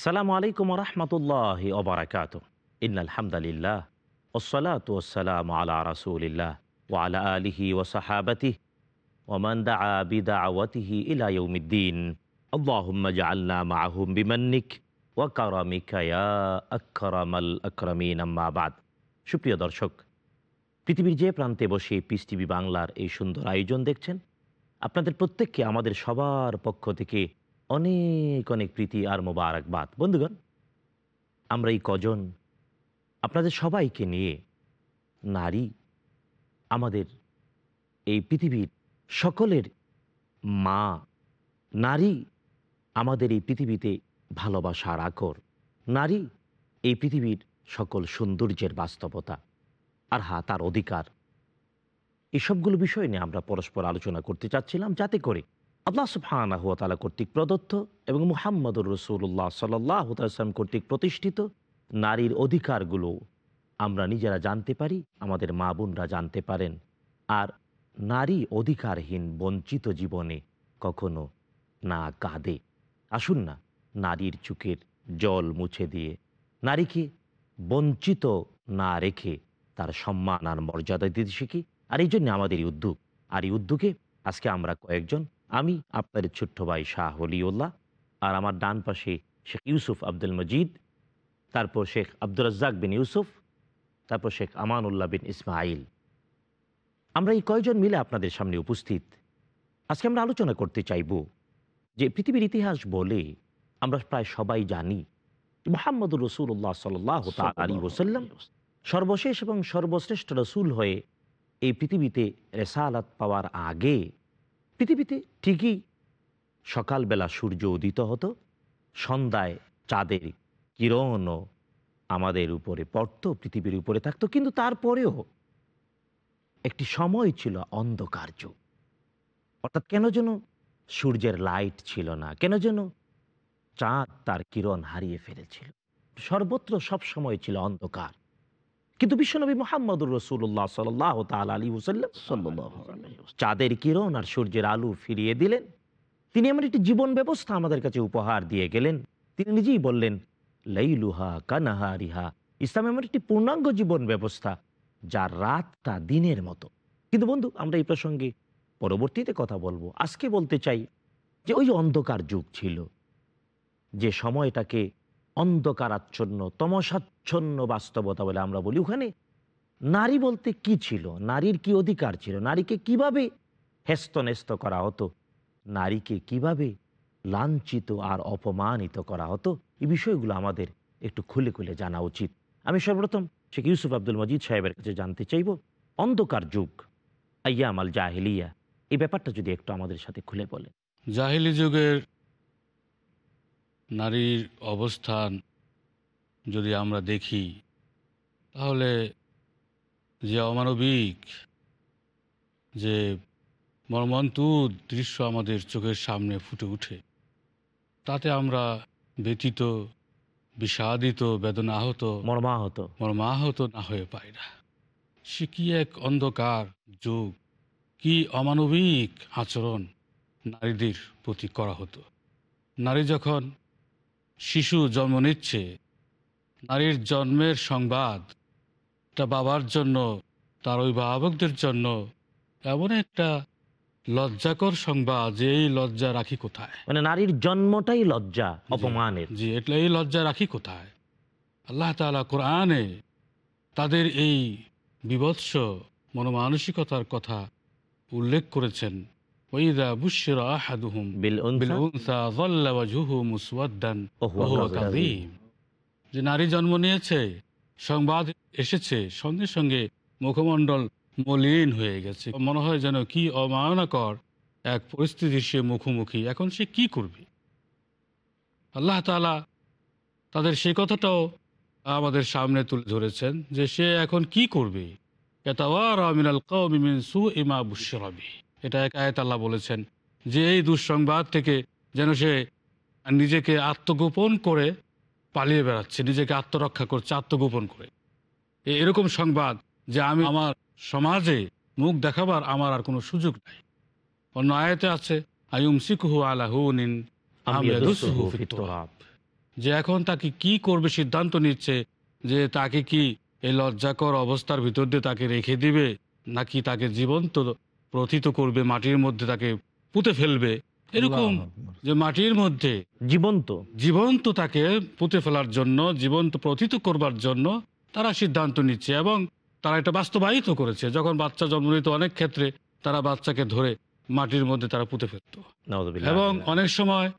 আসসালামু আলাইকুম রহমতুল্লাহ ওবরাকাত ইনালহামদুলিল্লাহ ওসলাত ওসালাম আলা রাসুলিল্লাহ ওয়ালা আলিহি ওসাহাবাতি ওমান দাআ বিদাওয়াতিহি ইলা ইয়াউমিদ্দিন اللهم اجعلنا معهم بمنك وكرمك يا أكرم الأكرمين أما بعد সুপ্রিয় দর্শক পৃথিবীর যে প্রান্তে বসে পিস টিভি বাংলার এই সুন্দর আয়োজন দেখছেন আপনাদের প্রত্যেককে আমাদের সবার পক্ষ থেকে অনেক অনেক প্রীতি আর মোবারকবাদ। বন্ধুগণ, আমরা এই কজন, আপনাদের সবাইকে নিয়ে নারী, আমাদের এই পৃথিবীর সকলের মা, নারী, আমাদের এই পৃথিবীতে ভালোবাসার আকর নারী, এই পৃথিবীর সকল সৌন্দর্যের বাস্তবতা আর হা, তার অধিকার। এসবগুলো বিষয় নিয়ে আমরা পরস্পর আলোচনা করতে চাচ্ছিলাম, যাতে করে আল্লাহ সুফানাহ তালা কর্তৃক প্রদত্ত এবং মুহাম্মদুর রসুল্লাহ সাল্লাহ সাল্লাম কর্তৃক প্রতিষ্ঠিত নারীর অধিকারগুলো আমরা নিজেরা জানতে পারি, আমাদের মা বোনরা জানতে পারেন। আর নারী অধিকারহীন বঞ্চিত জীবনে কখনো না কাঁদে। আসুন না, নারীর চুকের জল মুছে দিয়ে নারীকে বঞ্চিত না রেখে তার সম্মান আর মর্যাদা দিতে শিখি। আর এই জন্য আমাদের এই উদ্যোগ। আর এই উদ্যোগে আজকে আমরা কয়েকজন আমি আপনার ছোট্ট ভাই শাহ হলিউল্লাহ আর আমার ডান পাশে শেখ ইউসুফ আব্দুল মজিদ তারপর শেখ আব্দুল রাজ্জাক বিন ইউসুফ তারপর শেখ আমানুল্লাহ বিন ইসমাইল আমরা এই কয়জন মিলে আপনাদের সামনে উপস্থিত? আজকে আমরা আলোচনা করতে চাইব যে পৃথিবীর ইতিহাস বলে আমরা প্রায় সবাই জানি মোহাম্মদুর রসুল্লাহ সাল্লাহ আলী ওসাল্লাম সর্বশেষ এবং সর্বশ্রেষ্ঠ রসুল হয়ে এই পৃথিবীতে রেসালাত পাওয়ার আগে পৃথিবীতে ঠিকই সকালবেলা সূর্য উদিত হতো, সন্ধ্যায় চাঁদের কিরণও আমাদের উপরে পড়তো, পৃথিবীর উপরে থাকতো, কিন্তু তারপরেও একটি সময় ছিল অন্ধকার যুগ। অর্থাৎ কেন যেন সূর্যের লাইট ছিল না, কেন যেন চাঁদ তার কিরণ হারিয়ে ফেলেছিল। সর্বত্র সব সময় ছিল অন্ধকার। কিন্তু বিশ্বনবী মোহাম্মদুর রসুল্লাহ সাল্লাহ তাল আলী হুসাল্লাম চাঁদের কিরণ আর সূর্যের আলু ফিরিয়ে দিলেন। তিনি এমন একটি জীবন ব্যবস্থা আমাদের কাছে উপহার দিয়ে গেলেন। তিনি নিজেই বললেন লাইলুহা কানাহা রিহা ইসলাম এমন একটি পূর্ণাঙ্গ জীবন ব্যবস্থা যার রাতটা দিনের মতো। কিন্তু বন্ধু আমরা এই প্রসঙ্গে পরবর্তীতে কথা বলব। আজকে বলতে চাই যে ওই অন্ধকার যুগ ছিল যে সময়টাকে অন্ধকারাচ্ছন্ন, তমসাচ্ছন্ন বাস্তবতা বলে আমরা বলি। ওখানে নারী বলতে কি ছিল? নারীর কি অধিকার ছিল? নারীকে কীভাবে হেস্তনেস্ত করা হতো? নারীকে কীভাবে লাঞ্ছিত আর অপমানিত করা হতো? এই বিষয়গুলো আমাদের একটু খুলে খুলে জানা উচিত। আমি সর্বপ্রথম শেখ ইউসুফ আব্দুল মজিদ সাহেবের কাছে জানতে চাইব, অন্ধকার যুগ আয়াম আল জাহেলিয়া এই ব্যাপারটা যদি একটু আমাদের সাথে খুলে বলে জাহিলি যুগের নারীর অবস্থান যদি আমরা দেখি তাহলে যে অমানবিক যে মর্মন্তুদ দৃশ্য আমাদের চোখের সামনে ফুটে উঠে তাতে আমরা ব্যতীত বিষাদিত বেদনা আহত মর্মাহত। মর্মাহত না হয়ে পাই না। সে কি এক অন্ধকার যুগ কি অমানবিক আচরণ নারীদের প্রতি করা হতো। নারী যখন শিশু জন্ম নিচ্ছে। নারীর জন্মের সংবাদ তা বাবার জন্য তার অভিভাবকদের জন্য এমন একটা লজ্জাকর সংবাদ যে এই লজ্জা রাখি কোথায়? মানে নারীর জন্মটাই লজ্জা অপমানের। জি এটা এই লজ্জা রাখি কোথায়? আল্লাহ তালা কোরআনে তাদের এই বিভৎস মনোমানসিকতার কথা উল্লেখ করেছেন। যে নারী জন্ম নিয়েছে সংবাদ এসেছে সঙ্গে সঙ্গে মুখমণ্ডল মলিন হয়ে গেছে। মনে হয় যেন কি অমায়নাকর এক পরিস্থিতির সে মুখোমুখি। এখন সে কি করবে? আল্লাহ তাআলা তাদের সেই কথাটাও আমাদের সামনে তুলে ধরেছেন যে সে এখন কি করবে? ইয়াতাওয়ারা মিনাল কওমি মিন সুইমা মা বুশিরা বিহি। এটা এক আয়াত আল্লাহ বলেছেন যে এই দুঃসংবাদ থেকে যেন সে নিজেকে আত্মগোপন করে পালিয়ে বেড়াচ্ছে নিজেকে আত্মরক্ষা করছে আত্মগোপন করে। এরকম সংবাদ যে আমি আমার সমাজে মুখ দেখাবার আমার আর কোনো সুযোগ নাই। অন্য আয়াতে আছে আয়ুম সিকুহু আলাহুনিন। যে এখন তাকে কি করবে সিদ্ধান্ত নিচ্ছে যে তাকে কি এই লজ্জাকর অবস্থার ভিতর দিয়ে তাকে রেখে দিবে নাকি তাকে জীবন্ত প্রথিত করবে মাটির মধ্যে তাকে পুঁতে ফেলবে। এরকম যে মাটির মধ্যে জীবন্ত। জীবন্ত তাকে পুঁতে ফেলার জন্য জীবন্ত প্রথিত করবার জন্য তারা সিদ্ধান্ত নিচ্ছে এবং তারা এটা বাস্তবায়িত করেছে। যখন বাচ্চা জন্ম নিত অনেক ক্ষেত্রে তারা বাচ্চাকে ধরে মাটির মধ্যে তারা পুঁতে ফেলতো। এবং অনেক সময়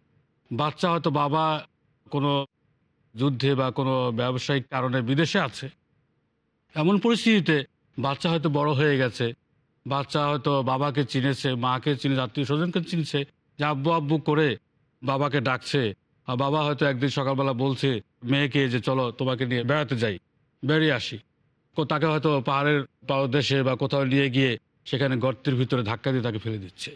বাচ্চা হয়তো বাবা কোনো যুদ্ধে বা কোনো ব্যবসায়িক কারণে বিদেশে আছে। এমন পরিস্থিতিতে বাচ্চা হয়তো বড় হয়ে গেছে বাচ্চা হয়তো বাবাকে চিনেছে মাকে চিনেছে আত্মীয় স্বজনকে চিনছে যে আব্বু আব্বু করে বাবাকে ডাকছে। আর বাবা হয়তো একদিন সকালবেলা বলছে মেয়েকে যে চলো তোমাকে নিয়ে বেড়াতে যাই বেরিয়ে আসি। তাকে হয়তো পাহাড়ের পাদদেশে বা কোথাও নিয়ে গিয়ে সেখানে গর্তের ভিতরে ধাক্কা দিয়ে তাকে ফেলে দিচ্ছে।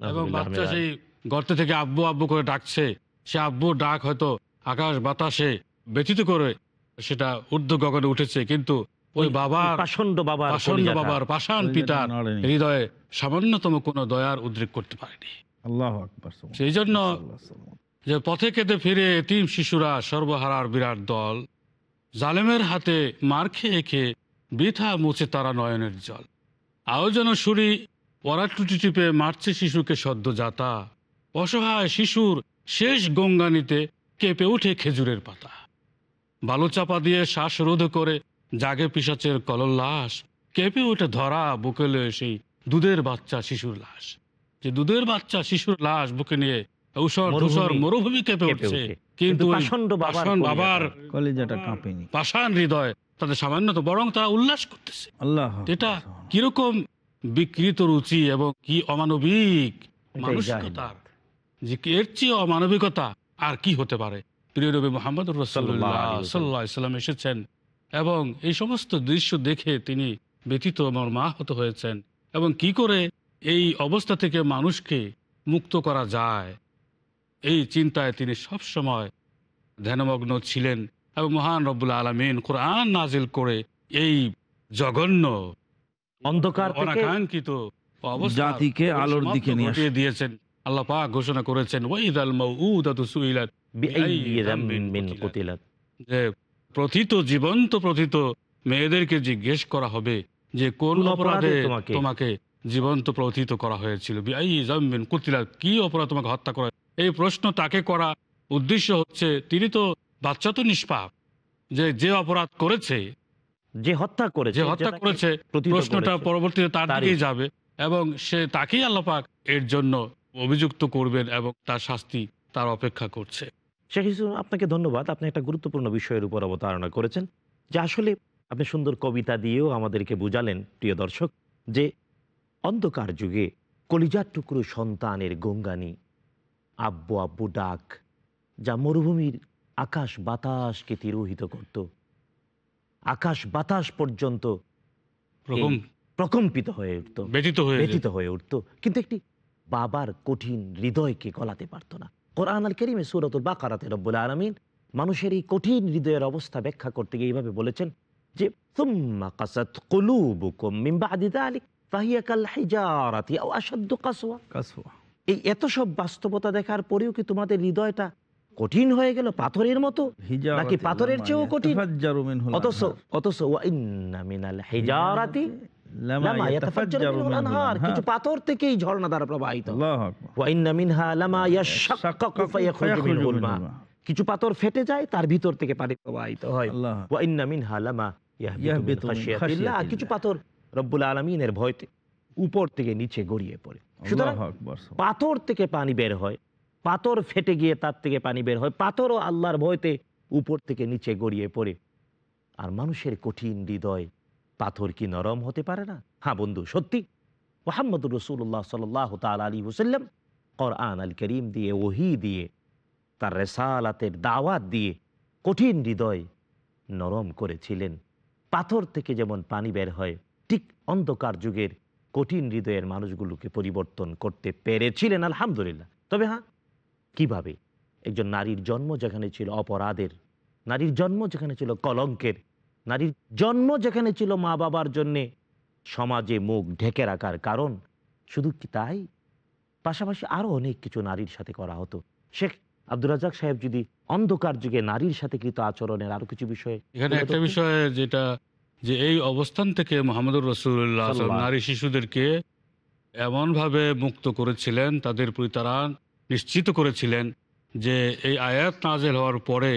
এবং বাচ্চা সেই গর্তে থেকে আব্বু আব্বু করে ডাকছে সে আব্বু ডাক হয়তো আকাশ বাতাসে ব্যথিত করে সেটা ঊর্ধ্ব গগনে উঠেছে। কিন্তু ওই বাবার পাষণ্ড বাবার পাষণ্ড বাবার পাষাণ পিতার হৃদয়ে সামান্যতম কোনো দয়ার উদ্রেক করতে পারেনি। আল্লাহ সেই জন্য যে পথে কেঁদে ফিরে এতিম শিশুরা সর্বহারার বিরাট দল জালেমের হাতে মার খেয়ে খেয়ে বৃথা মুছে তারা নয়নের জল। আয়োজন সুরি পরাটুটি টিপে মারছে শিশুকে সদ্য যাতা। অসহায় শিশুর শেষ গঙ্গানিতে কেঁপে উঠে খেজুরের পাতা। বালুচাপা দিয়ে শ্বাসরোধ করে জাগে পিসাচের কলল্লাস কেঁপে উঠে ধরা বুকেলে সেই দুধের বাচ্চা শিশুর লাশ। যে দুধের বাচ্চা শিশুর লাশ বুকে নিয়ে মরুভূমি ধূসর মরুভূমি কেঁপে উঠছে। কিন্তু বাবার পাষাণ বাবার কলিজাটা। কলিজাটা কাঁপেনি। পাষাণ হৃদয় তাদের সামান্য তো বরং তারা উল্লাস করতেছে। আল্লাহ। এটা কীরকম বিকৃত রুচি এবং কি অমানবিক মানসিকতার যে এর চেয়ে অমানবিকতা আর কি হতে পারে? প্রিয় নবী মোহাম্মদ রসুল্লাহ সাল্লাল্লাহু সাল্লাহ ইসলাম এসেছেন এবং এই সমস্ত দৃশ্য দেখে তিনি ব্যতীত মর্মাহত হয়েছেন। এবং কি করে এই অবস্থা থেকে মানুষকে মুক্ত করা যায় এই চিন্তায় তিনি সব সময় ধ্যানমগ্ন ছিলেন এবং মহান রব্বুল আলমিন কোরআন নাজিল করে এই জঘন্য অন্ধকার থেকে অনাকাঙ্ক্ষিত জাতিকে আলোর দিকে নিয়ে দিয়েছেন। আল্লাহ পাক ঘোষণা করেছেন ওয়াইদাল মাউউদাতু সুইলাত যামবিন যামবিন কুতিলাত। প্রথিত জীবন্ত প্রথিত মেয়েদেরকে জিজ্ঞেস করা হবে যে কোন অপরাধে তোমাকে- তোমাকে জীবন্ত প্রথিত করা হয়েছিল? কুতিলা কি অপরাধ তোমাকে হত্যা করা এই প্রশ্ন তাকে করা উদ্দেশ্য হচ্ছে তিনি তো বাচ্চা তো নিষ্পাপ। যে যে অপরাধ করেছে যে হত্যা করেছে যে হত্যা করেছে প্রশ্নটা পরবর্তীতে তার দিকেই যাবে এবং সে তাকেই আল্লাপাক এর জন্য অভিযুক্ত করবেন এবং তার শাস্তি তার অপেক্ষা করছে। শেখ ইসুফ আপনাকে ধন্যবাদ। আপনি একটা গুরুত্বপূর্ণ বিষয়ের উপর অবতারণা করেছেন যে আসলে আপনি সুন্দর কবিতা দিয়েও আমাদেরকে বুঝালেন প্রিয় দর্শক যে অন্ধকার যুগে কলিজার টুকরো সন্তানের গঙ্গানি আব্বু আব্বু ডাক যা মরুভূমির আকাশ বাতাসকে তিরোহিত করত। আকাশ বাতাস পর্যন্ত প্রকম্পিত হয়ে উঠত। ব্যতীত হয়ে ব্যথিত হয়ে উঠত। কিন্তু একটি বাবার কঠিন হৃদয়কে গলাতে পারত না। কোরআন আল করিমে সুরতুল বাকারাতে রব্বুল আলমিন মানুষের এই কঠিন হৃদয়ের অবস্থা ব্যাখ্যা করতে গিয়ে এইভাবে বলেছেন যে তুম্মা কাসাত কুলুবুকুম মিন হিজারাতি এই এত সব বাস্তবতা দেখার পরেও কি তোমাদের হৃদয়টা কঠিন হয়ে গেল পাথরের মতো নাকি পাথরের চেয়েও কঠিন? ইয়াতাফাজ্জারু মিনহুল অথচ। অথচ ওয়া ইন্না মিনাল হিজারাতি কিছু পাথর থেকেই ঝর্ণা দ্বারা প্রবাহিত। কিছু ফেটে যায় তার ভিতর থেকে পানি প্রবাহিত হয়। কিছু পাথর রব্বুল আলমিনের ভয়তে উপর থেকে নিচে গড়িয়ে পড়ে। সুতরাং পাথর থেকে পানি বের হয়। পাথর ফেটে গিয়ে তার থেকে পানি বের হয়। পাথরও আল্লাহর ভয়তে উপর থেকে নিচে গড়িয়ে পড়ে। আর মানুষের কঠিন হৃদয় পাথর কি নরম হতে পারে না? হ্যাঁ বন্ধু, সত্যি। মোহাম্মদ রসুল্লাহ সাল্লাহ তাল আলী হুসাল্লাম কোরআন আল করিম দিয়ে, ওহি দিয়ে, তার রেসালাতের দাওয়াত দিয়ে কঠিন হৃদয় নরম করেছিলেন। পাথর থেকে যেমন পানি বের হয়, ঠিক অন্ধকার যুগের কঠিন হৃদয়ের মানুষগুলোকে পরিবর্তন করতে পেরেছিলেন, আলহামদুলিল্লাহ। তবে হ্যাঁ কীভাবে? একজন নারীর জন্ম যেখানে ছিল অপরাধের, নারীর জন্ম যেখানে ছিল কলঙ্কের নারীর জন্ম যেখানে ছিল মা বাবার জন্যে সমাজে মুখ ঢেকে রাখার কারণ শুধু কি তাই পাশাপাশি আরও অনেক কিছু নারীর সাথে করা হতো শেখ আব্দুল রাজাক সাহেব যদি অন্ধকার যুগে নারীর সাথে কৃত আচরণের আরও কিছু বিষয়ে এখানে একটা? বিষয় যেটা যে এই অবস্থান থেকে মোহাম্মদুর রসুল্লাহ নারী শিশুদেরকে এমনভাবে মুক্ত করেছিলেন তাদের প্রতি তারা নিশ্চিত করেছিলেন যে এই আয়াত নাজেল হওয়ার পরে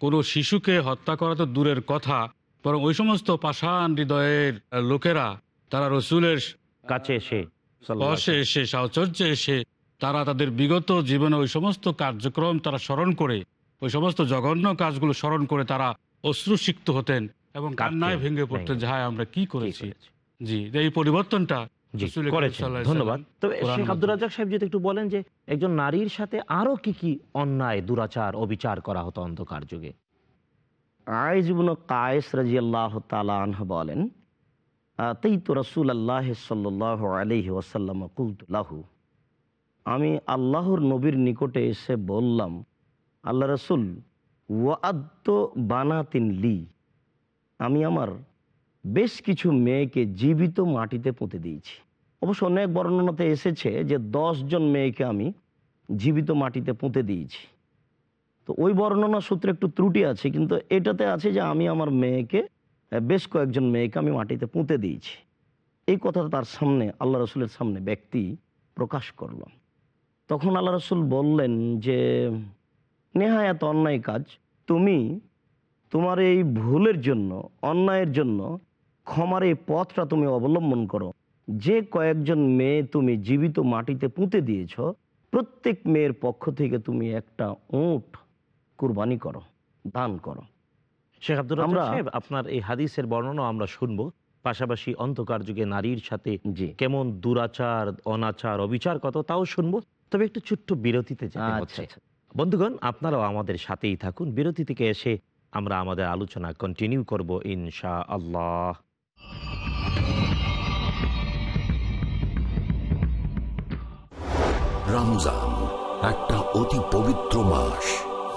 কোনো শিশুকে হত্যা করা তো দূরের কথা বরং ওই সমস্ত পাষাণ হৃদয়ের লোকেরা তারা রসুলের কাছে এসে স্পর্শে এসে সাহচর্যে এসে তারা তাদের বিগত জীবনে ওই সমস্ত কার্যক্রম তারা স্মরণ করে ওই সমস্ত জঘন্য কাজগুলো স্মরণ করে তারা অশ্রুসিক্ত হতেন এবং কান্নায় ভেঙে পড়তেন যে হায় আমরা কি করেছি? জি এই পরিবর্তনটা জি রাসূল করিম করেছেন। সাল্লাল্লাহু আলাইহি ধন্যবাদ। সাল্লাম তবে শেখ আব্দুল রাজাক সাহেব যদি একটু বলেন যে একজন নারীর সাথে আরও কি কি অন্যায় দুরাচার অবিচার করা হতো অন্ধকার যুগে? আইজবুন কায়েস রাজিয়াল্লাহ তালাহ বলেন তাই তো রসুল আল্লাহ সাল্লাহ আলহি ওসাল্লাম কুলতুল্লাহু আমি আল্লাহর নবীর নিকটে এসে বললাম, আল্লাহ রসুল ওয়াদ্দ বানাতিন লি। আমি আমার বেশ কিছু মেয়েকে জীবিত মাটিতে পুঁতে দিয়েছি। অবশ্য অনেক বর্ণনাতে এসেছে যে জন মেয়েকে আমি জীবিত মাটিতে পুঁতে দিয়েছি। তো ওই বর্ণনা সূত্রে একটু ত্রুটি আছে, কিন্তু এটাতে আছে যে আমি আমার মেয়েকে বেশ কয়েকজন মেয়েকে আমি মাটিতে পুঁতে দিয়েছি। এই কথাটা তার সামনে, আল্লাহ রসুলের সামনে ব্যক্তি প্রকাশ করল। তখন আল্লাহ রসুল বললেন যে নেহা এত অন্যায় কাজ, তুমি তোমার এই ভুলের জন্য, অন্যায়ের জন্য ক্ষমার এই পথটা তুমি অবলম্বন করো। যে কয়েকজন মেয়ে তুমি জীবিত মাটিতে পুঁতে দিয়েছ, প্রত্যেক মেয়ের পক্ষ থেকে তুমি একটা উঁট কুরবানি করো দান করো। শেখ আব্দুল আমরা- সাহেব আপনার এই হাদিসের বর্ণনা আমরা শুনব। পাশাপাশি অন্ধকার যুগে নারীর সাথে জি। কেমন দুরাচার অনাচার অবিচার কত তাও শুনব। তবে একটু ছোট্ট বিরতিতে যেতে আচ্ছা হচ্ছে। আচ্ছা। বন্ধুগণ আপনারাও আমাদের সাথেই থাকুন। বিরতি থেকে এসে আমরা আমাদের আলোচনা কন্টিনিউ করব ইনশা আল্লাহ রমজান একটা অতি পবিত্র মাস।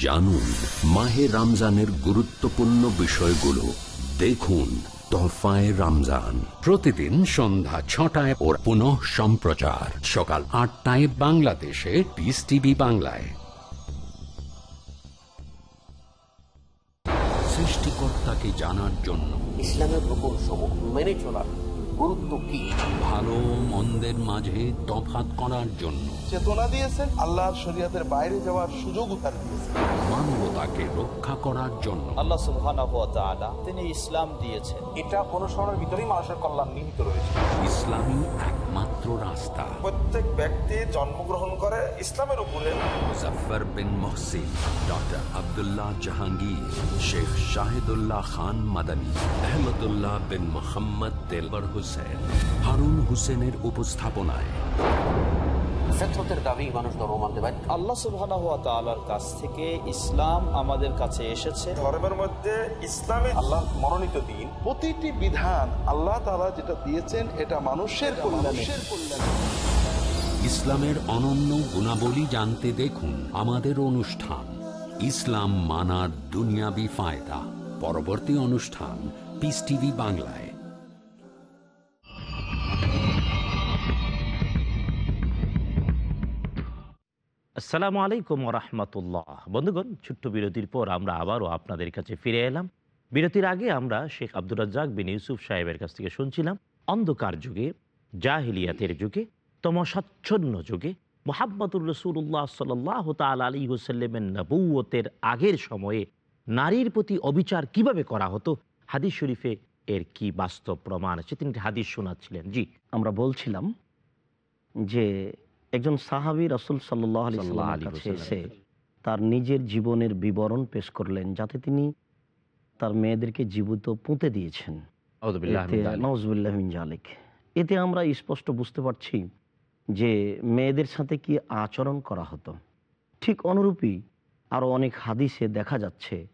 জানুন মাহে রমজানের গুরুত্বপূর্ণ বিষয়গুলো। দেখুন তোহফায় রমজান। প্রতিদিন সন্ধ্যা ছটায় ওর পুনঃ সম্প্রচার। সকাল আটটায় বাংলাদেশে পিস টিভি বাংলায়। সৃষ্টিকর্তাকে জানার জন্য ইসলামের হুকুম সমূহ মেনে চলার। গুরুত্ব কি? ভালো মন্দের মাঝে তফাৎ করার জন্য। চেতনা দিয়েছেন আল্লাহর শরীয়তের বাইরে যাওয়ার সুযোগ তার দিয়েছেন। মানবতাকে রক্ষা করার জন্য। আল্লাহ সুবহানাহু ওয়া তাআলা তিনি ইসলাম দিয়েছেন। এটা অনুসরণের ভিতরেই মানুষের কল্যাণ নিহিত রয়েছে। ইসলামী একমাত্র রাস্তা। প্রত্যেক ব্যক্তি জন্মগ্রহণ করে ইসলামের উপরে। মুজফার বিন মহসিন ডক্টর আব্দুল্লাহ জাহাঙ্গীর শেখ শাহিদুল্লাহ খান মাদানী আহমদুল্লাহ বিন মোহাম্মদ তেলবর হুসেন হারুন হুসেনের উপস্থাপনায়। ফেতরতের দাবি মানুষ ধর্ম মানতে পারে আল্লাহ সুবাহ কাছ থেকে ইসলাম আমাদের কাছে এসেছে। ধর্মের মধ্যে ইসলামে আল্লাহ মনোনীত দিন। প্রতিটি বিধান আল্লাহ তাআলা যেটা দিয়েছেন এটা মানুষের কল্যাণে। ইসলামের অনন্য গুণাবলী জানতে দেখুন আমাদের অনুষ্ঠান ইসলাম মানার দুনিয়াবি ফায়দা। পরবর্তী অনুষ্ঠান পিস টিভি বাংলায়। আসসালামু আলাইকুম রহমতুল্লাহ বন্ধুগণ, ছোট্ট বিরতির পর আমরা আবারও আপনাদের কাছে ফিরে এলাম। বিরতির আগে আমরা শেখ আব্দুর রাজ্জাক বিন ইউসুফ সাহেবের কাছ থেকে শুনছিলাম, অন্ধকার যুগে, জাহিলিয়াতের যুগে, তমসাচ্ছন্ন যুগে, মোহাম্মদুর রসুল্লাহ সাল্লাহ তাল আলী হুসাল্লামের নবুয়তের আগের সময়ে নারীর প্রতি অবিচার কীভাবে করা হতো? হাদিস শরীফে এর কি বাস্তব প্রমাণ আছে? তিনি হাদিস শোনাচ্ছিলেন। জি। আমরা বলছিলাম যে একজন সাহাবী রসুল সাল্লাহ আলি সাল্লামের কাছে এসে তার নিজের জীবনের বিবরণ পেশ করলেন যাতে তিনি তার মেয়েদেরকে জীবিত পুঁতে দিয়েছেন। এতে- আমরা স্পষ্ট বুঝতে পারছি যে মেয়েদের সাথে কি আচরণ করা হতো। ঠিক অনুরূপই আরও অনেক হাদিসে দেখা যাচ্ছে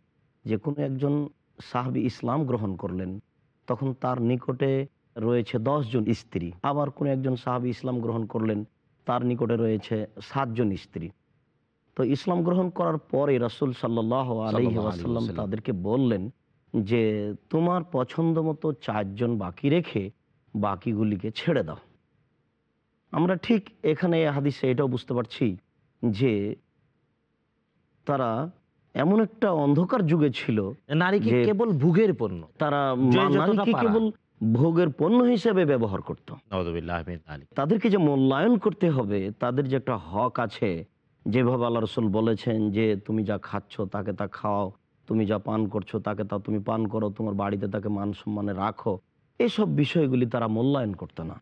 যে কোনো একজন সাহাবী ইসলাম গ্রহণ করলেন তখন তার নিকটে রয়েছে জন স্ত্রী। আবার কোনো একজন সাহাবী ইসলাম গ্রহণ করলেন তার নিকটে রয়েছে সাতজন স্ত্রী। তো ইসলাম গ্রহণ করার পরে রাসূল সাল্লাহ আলহি। তাদেরকে বললেন যে তোমার পছন্দ মতো চারজন বাকি রেখে বাকিগুলিকে ছেড়ে দাও। আমরা ঠিক এখানে হাদিসে এটাও বুঝতে পারছি যে তারা এমন একটা অন্ধকার যুগে ছিল নারীকে যে কেবল ভুগের পণ্য? তারা নারীকে কেবল ভোগের পণ্য হিসেবে ব্যবহার করত। তাদেরকে যে মূল্যায়ন করতে হবে তাদের যে একটা হক আছে যেভাবে আল্লাহ রসুল বলেছেন যে তুমি যা খাচ্ছ তাকে তা খাও তুমি যা পান করছ তাকে তা তুমি পান করো তোমার বাড়িতে তাকে মান সম্মানে রাখো। এসব বিষয়গুলি তারা মূল্যায়ন করতো না।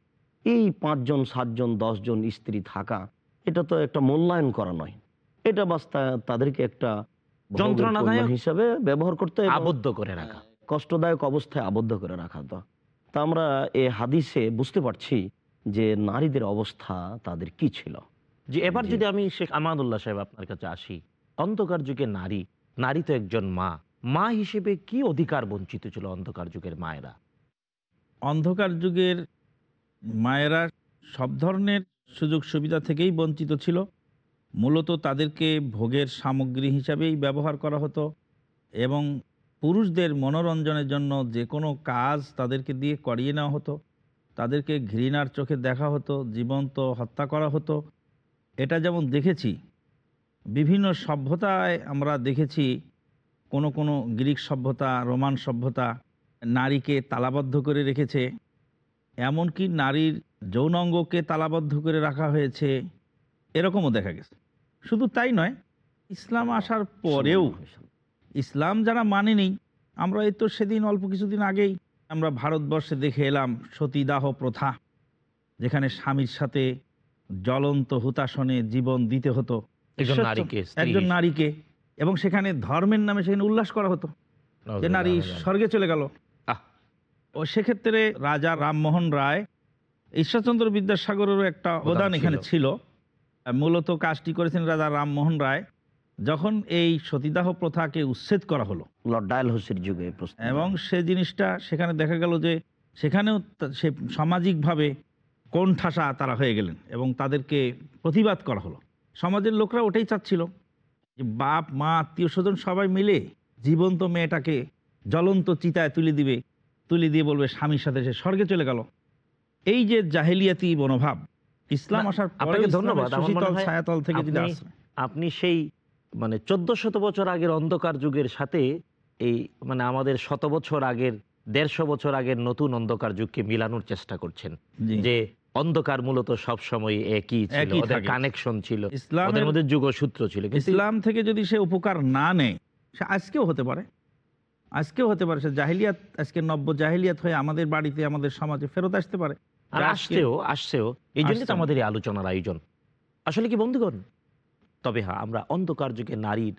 এই পাঁচজন সাতজন দশজন স্ত্রী থাকা এটা তো একটা মূল্যায়ন করা নয়। এটা বাস তাদেরকে একটা যন্ত্রণাদায়ক হিসাবে ব্যবহার করতে আবদ্ধ করে রাখা। কষ্টদায়ক অবস্থায় আবদ্ধ করে রাখা। তো তা আমরা এ হাদিসে বুঝতে পারছি যে নারীদের অবস্থা তাদের কি ছিল। যে এবার যদি আমি শেখ আমাদুল্লাহ সাহেব আপনার কাছে আসি অন্ধকার যুগে নারী নারী তো একজন মা মা হিসেবে কি অধিকার বঞ্চিত ছিল অন্ধকার যুগের মায়েরা? অন্ধকার যুগের মায়েরা সব ধরনের সুযোগ সুবিধা থেকেই বঞ্চিত ছিল। মূলত তাদেরকে ভোগের সামগ্রী হিসাবেই ব্যবহার করা হতো এবং পুরুষদের মনোরঞ্জনের জন্য যে কোনো কাজ তাদেরকে দিয়ে করিয়ে নেওয়া হতো। তাদেরকে ঘৃণার চোখে দেখা হতো জীবন্ত হত্যা করা হতো। এটা যেমন দেখেছি বিভিন্ন সভ্যতায় আমরা দেখেছি কোনো কোনো গ্রিক সভ্যতা রোমান সভ্যতা নারীকে তালাবদ্ধ করে রেখেছে এমনকি নারীর যৌনাঙ্গকে তালাবদ্ধ করে রাখা হয়েছে এরকমও দেখা গেছে। শুধু তাই নয় ইসলাম আসার পরেও ইসলাম যারা মানেনি আমরা এই তো সেদিন অল্প কিছুদিন আগেই আমরা ভারতবর্ষে দেখে এলাম সতীদাহ প্রথা যেখানে স্বামীর সাথে জ্বলন্ত হুতাসনে জীবন দিতে হতো। একজন নারীকে, এবং সেখানে ধর্মের নামে সেখানে উল্লাস করা হতো যে নারী স্বর্গে চলে গেল। ও সেক্ষেত্রে রাজা রামমোহন রায় ঈশ্বরচন্দ্র বিদ্যাসাগরেরও একটা অবদান এখানে ছিল। মূলত কাজটি করেছেন রাজা রামমোহন রায়। যখন এই সতীদাহ প্রথাকে উচ্ছেদ করা হলো লর্ড ডায়াল হোসের যুগে এবং সে জিনিসটা সেখানে দেখা গেল যে সেখানেও সে সামাজিকভাবে কোণঠাসা তারা হয়ে গেলেন এবং তাদেরকে প্রতিবাদ করা হলো। সমাজের লোকরা ওটাই চাচ্ছিল যে বাপ মা আত্মীয় স্বজন সবাই মিলে জীবন্ত মেয়েটাকে জ্বলন্ত চিতায় তুলে দিবে তুলে দিয়ে বলবে স্বামীর সাথে সে স্বর্গে চলে গেল। এই যে জাহেলিয়াতি মনোভাব ইসলাম আসার আপনাকে ধন্যবাদ। আমার সুশীতল ছায়াতল থেকে যদি আপনি সেই মানে চোদ্দ শত বছর আগের অন্ধকার যুগের সাথে এই মানে আমাদের শত বছর আগের দেড়শো বছর আগের নতুন অন্ধকার যুগকে মিলানোর চেষ্টা করছেন। যে অন্ধকার মূলত সব সময় একই ছিল ওদের কানেকশন ছিল ইসলামের- মধ্যে যুগসূত্র ছিল ইসলাম থেকে যদি সে উপকার না নেয় সে আজকেও হতে পারে। আজকেও হতে পারে সে জাহিলিয়াত আজকে নব্য জাহিলিয়াত হয়ে আমাদের বাড়িতে আমাদের সমাজে ফেরত আসতে পারে। আর যা আসছেও আসছেও এই জন্যই তো আমাদের এই আলোচনার আয়োজন। আসলে কি বন্ধুগণ তবে হ্যাঁ আমরা অন্ধকার যুগে নারীর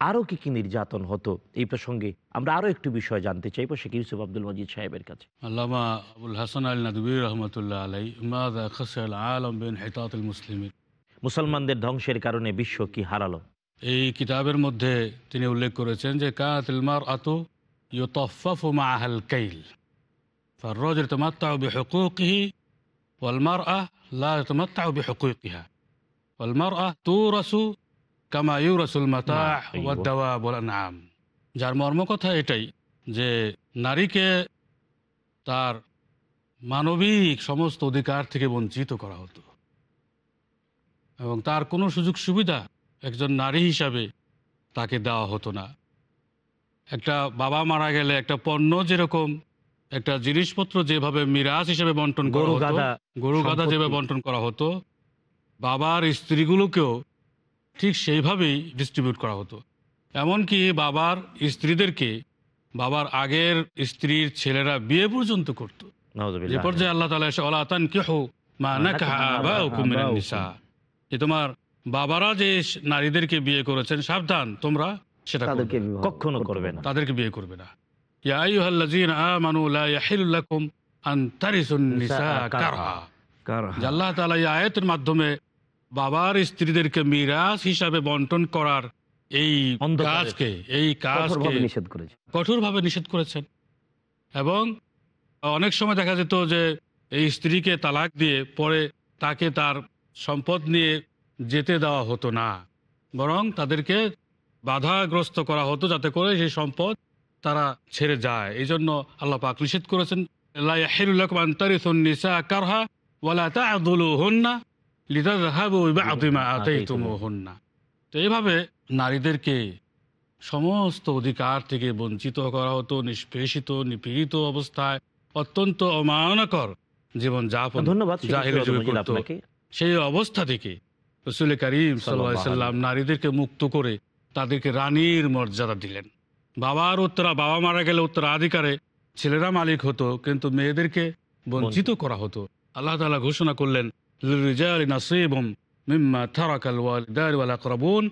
আরও কি কি নির্যাতন হতো এই প্রসঙ্গে আমরা আরও একটু বিষয় জানতে চাইবো শেখ ইউসুফ আব্দুল মজিদ সাহেবের কাছে আল্লামা আবুল হাসান আল নদবী রহমতুল্লাহ আলাই মাদা খসর আলম বিন হেতাত মুসলিমিন মুসলমানদের ধ্বংসের কারণে বিশ্ব কি হারালো এই কিতাবের মধ্যে তিনি উল্লেখ করেছেন যে কাতিল মার আতু ইউতফাফু মাআহাল কাইল فالرجل يتمتع بحقوقه والمرأة لا تتمتع بحقوقها আলমারা তুরাসু কামা যার মর্মকথা এটাই যে নারীকে তার মানবিক সমস্ত অধিকার থেকে বঞ্চিত করা হতো। এবং তার কোনো সুযোগ সুবিধা একজন নারী হিসাবে তাকে দেওয়া হতো না। একটা বাবা মারা গেলে একটা পণ্য যেরকম একটা জিনিসপত্র যেভাবে মিরাজ হিসেবে বন্টন করা হতো গরু গাদা যেভাবে বন্টন করা হতো বাবার স্ত্রীগুলোকেও ঠিক সেইভাবেই ডিস্ট্রিবিউট করা হতো। এমনকি বাবার স্ত্রীদেরকে বাবার আগের স্ত্রীর ছেলেরা বিয়ে পর্যন্ত করত। যে পর্যায়ে আল্লাহ তালা এসে ওলা তান কেহু মা। নিসা। যে তোমার বাবারা যে নারীদেরকে বিয়ে করেছেন সাবধান তোমরা সেটা কখনো করবে না। তাদেরকে বিয়ে করবে না। ইয়া আইয়ুহাল্লাযীনা আমানু লা ইয়াহিল্লু লাকুম আন তারিসুন নিসা কারহা। আল্লাহ তাআলা এই আয়াতের মাধ্যমে বাবার স্ত্রীদেরকে মিরাস হিসাবে বন্টন করার এই কাজকে এই কাজকে কঠোরভাবে নিষেধ করেছেন। এবং অনেক সময় দেখা যেত যে এই স্ত্রীকে তালাক দিয়ে পরে তাকে তার সম্পদ নিয়ে যেতে দেওয়া হতো না। বরং তাদেরকে বাধাগ্রস্ত করা হতো যাতে করে সেই সম্পদ তারা ছেড়ে যায়। এই জন্য আল্লাহ পাক নিষেধ করেছেন লা ইয়াহিল্লু তো এইভাবে নারীদেরকে সমস্ত অধিকার থেকে বঞ্চিত করা হতো নিষ্পেষিত নিপীড়িত অবস্থায় অত্যন্ত অমানকর জীবন যাপন ধন্যবাদ সেই অবস্থা থেকে রসুল করিম সাল্লাম নারীদেরকে মুক্ত করে তাদেরকে রানীর মর্যাদা দিলেন। বাবার উত্তরা বাবা মারা গেলে উত্তরাধিকারে ছেলেরা মালিক হতো কিন্তু মেয়েদেরকে বঞ্চিত। করা হতো। আল্লাহ তালা ঘোষণা করলেন মিম্মা ওয়াল আকরাবুন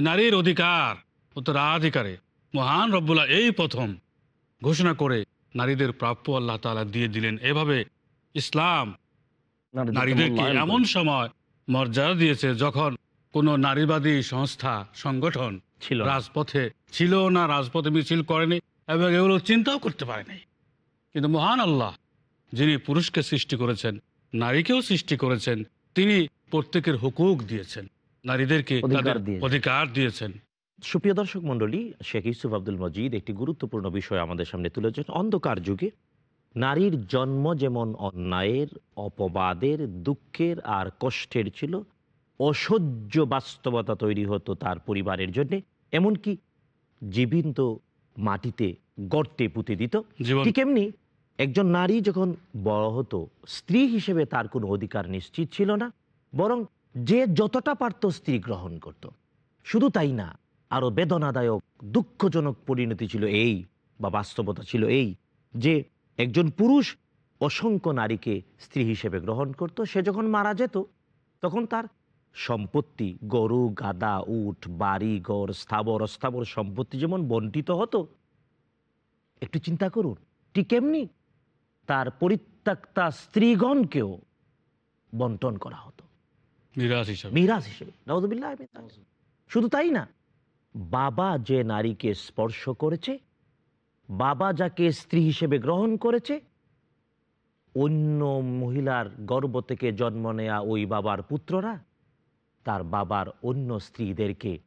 নারীর অধিকার উত্তরাধিকারে মহান রব্বুল্লাহ এই প্রথম ঘোষণা করে নারীদের প্রাপ্য আল্লাহ তাআলা দিয়ে দিলেন। এভাবে ইসলাম নারীদেরকে এমন সময় মর্যাদা দিয়েছে যখন কোনো নারীবাদী সংস্থা সংগঠন ছিল রাজপথে ছিল না রাজপথে মিছিল করেনি। এবং এগুলো চিন্তাও করতে পারেনি কিন্তু মহান আল্লাহ যিনি পুরুষকে সৃষ্টি করেছেন নারীকেও সৃষ্টি করেছেন তিনি প্রত্যেকের হুকুক দিয়েছেন। নারীদেরকে অধিকার দিয়েছেন। অধিকার দিয়েছেন। সুপ্রিয় দর্শক মণ্ডলী শেখ ইউসুফ আব্দুল মজিদ একটি গুরুত্বপূর্ণ বিষয় আমাদের সামনে তুলেছেন অন্ধকার যুগে নারীর জন্ম যেমন অন্যায়ের অপবাদের দুঃখের আর কষ্টের ছিল অসহ্য বাস্তবতা তৈরি হতো তার পরিবারের জন্যে। এমনকি জীবিত মাটিতে গর্তে পুঁতে দিত। ঠিক এমনি একজন নারী যখন বড় হতো স্ত্রী হিসেবে তার কোনো অধিকার নিশ্চিত ছিল না বরং যে যতটা পারত স্ত্রী গ্রহণ করত। শুধু তাই না আরও বেদনাদায়ক দুঃখজনক পরিণতি ছিল এই বা বাস্তবতা ছিল এই যে একজন পুরুষ অসংখ্য নারীকে স্ত্রী হিসেবে গ্রহণ করত সে যখন মারা যেত তখন তার সম্পত্তি গরু গাদা উঠ বাড়ি ঘর স্থাবর অস্থাবর সম্পত্তি যেমন বন্টিত হতো একটু চিন্তা করুন ঠিক এমনি তার পরিত্যক্তা স্ত্রীগণকেও বন্টন করা হতো। মিরাজ হিসেবে। শুধু তাই না বাবা যে নারীকে স্পর্শ করেছে বাবা যাকে স্ত্রী হিসেবে গ্রহণ করেছে অন্য মহিলার গর্ভ থেকে জন্ম নেয়া ওই বাবার পুত্ররা তার বাবার অন্য স্ত্রীদেরকে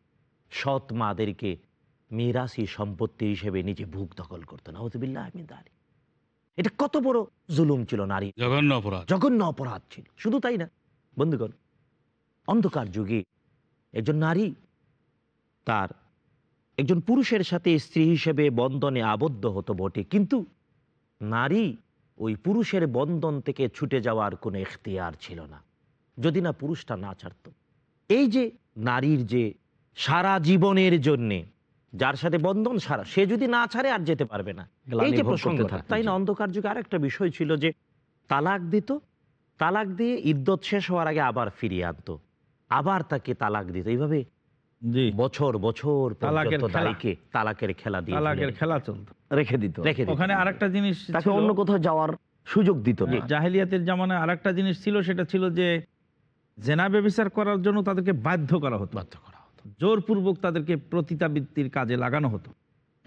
সৎ মাদেরকে মিরাসি সম্পত্তি হিসেবে নিজে ভুগ দখল করতো নওয়াজুবিল্লাহ মিন যালিক। এটা কত বড় জুলুম ছিল নারী জঘন্য অপরাধ। জঘন্য অপরাধ ছিল। শুধু তাই না বন্ধুগণ অন্ধকার যুগে একজন নারী তার একজন পুরুষের সাথে স্ত্রী হিসেবে বন্ধনে আবদ্ধ হতো বটে কিন্তু নারী ওই পুরুষের বন্ধন থেকে ছুটে যাওয়ার কোনো এখতিয়ার ছিল না। যদি না পুরুষটা না ছাড়ত। এই যে নারীর যে সারা জীবনের জন্যে যার সাথে বন্ধন সারা সে যদি না ছাড়ে আর যেতে পারবে না। এই যে থাকতো, তাই না? অন্ধকার যুগে আরেকটা বিষয় ছিল যে তালাক দিত তালাক দিয়ে ইদ্যত শেষ হওয়ার আগে আবার ফিরিয়ে আনতো। আবার তাকে তালাক দিত। এইভাবে বছর বছর তালাকের খেলা। তালাকের খেলা দিয়ে তালাকের খেলা চলতো। রেখে দিত। রেখে দিত। ওখানে আরেকটা জিনিস তাকে অন্য কোথাও যাওয়ার সুযোগ দিত না। জাহেলিয়াতের জামানায় আর একটা জিনিস ছিল সেটা ছিল যে জেনা ব্যবচার করার জন্য তাদেরকে বাধ্য করা হতো। বাধ্য করা হতো। জোরপূর্বক তাদেরকে প্রতিতাবৃত্তির কাজে লাগানো হতো।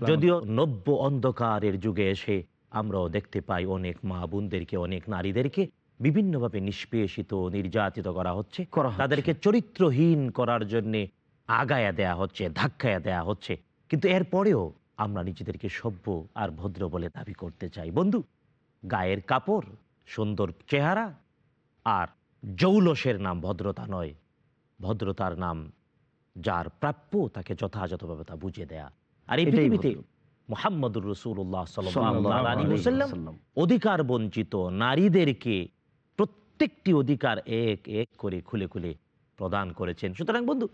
যদিও নব্য অন্ধকারের যুগে এসে আমরাও দেখতে পাই অনেক মা বোনদেরকে অনেক নারীদেরকে বিভিন্নভাবে নিষ্পেষিত নির্যাতিত করা হচ্ছে। করা তাদেরকে চরিত্রহীন করার জন্য আগায়া দেয়া হচ্ছে ধাক্কায়া দেয়া হচ্ছে। কিন্তু এরপরেও আমরা নিজেদেরকে সভ্য আর ভদ্র বলে দাবি করতে চাই। বন্ধু গায়ের কাপড় সুন্দর চেহারা আর জৌলসের নাম ভদ্রতা নয়। ভদ্রতার নাম যার প্রাপ্য তাকে যথাযথভাবে তা বুঝিয়ে দেয়া। আর এই পৃথিবীতে মোহাম্মদুর রসুল্লাহ সাল্লাম অধিকার বঞ্চিত নারীদেরকে প্রত্যেকটি অধিকার এক এক করে খুলে খুলে প্রদান করেছেন। সুতরাং বন্ধু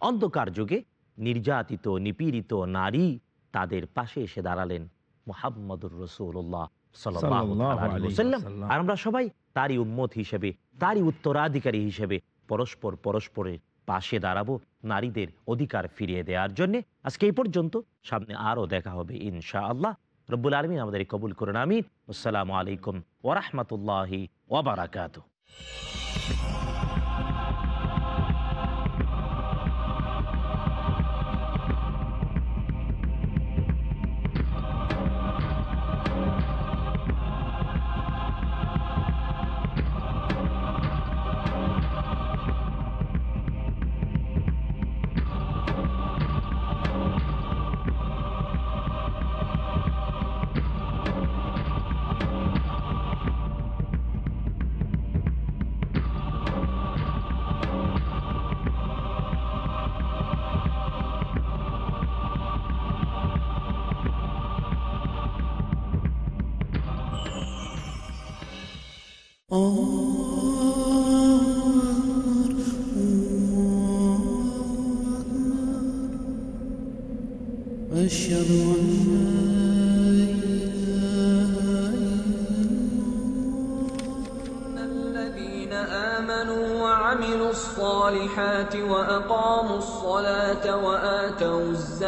অন্ধকার যুগে নির্যাতিত নিপীড়িত নারী তাদের পাশে এসে দাঁড়ালেন মোহাম্মদুর রসুল্লাহ সাল্লাম আর আমরা সবাই তারই উম্মত হিসেবে তারই উত্তরাধিকারী হিসেবে পরস্পর পরস্পরের পাশে দাঁড়াবো, নারীদের অধিকার ফিরিয়ে দেওয়ার জন্য। আজকে এই পর্যন্ত। সামনে আরও দেখা হবে ইনশা আল্লাহ রব্বুল আলমিন আমাদের কবুল করুন, আমিন। আসসালামু আলাইকুম ওরহমতুল্লাহি ওবরাকাত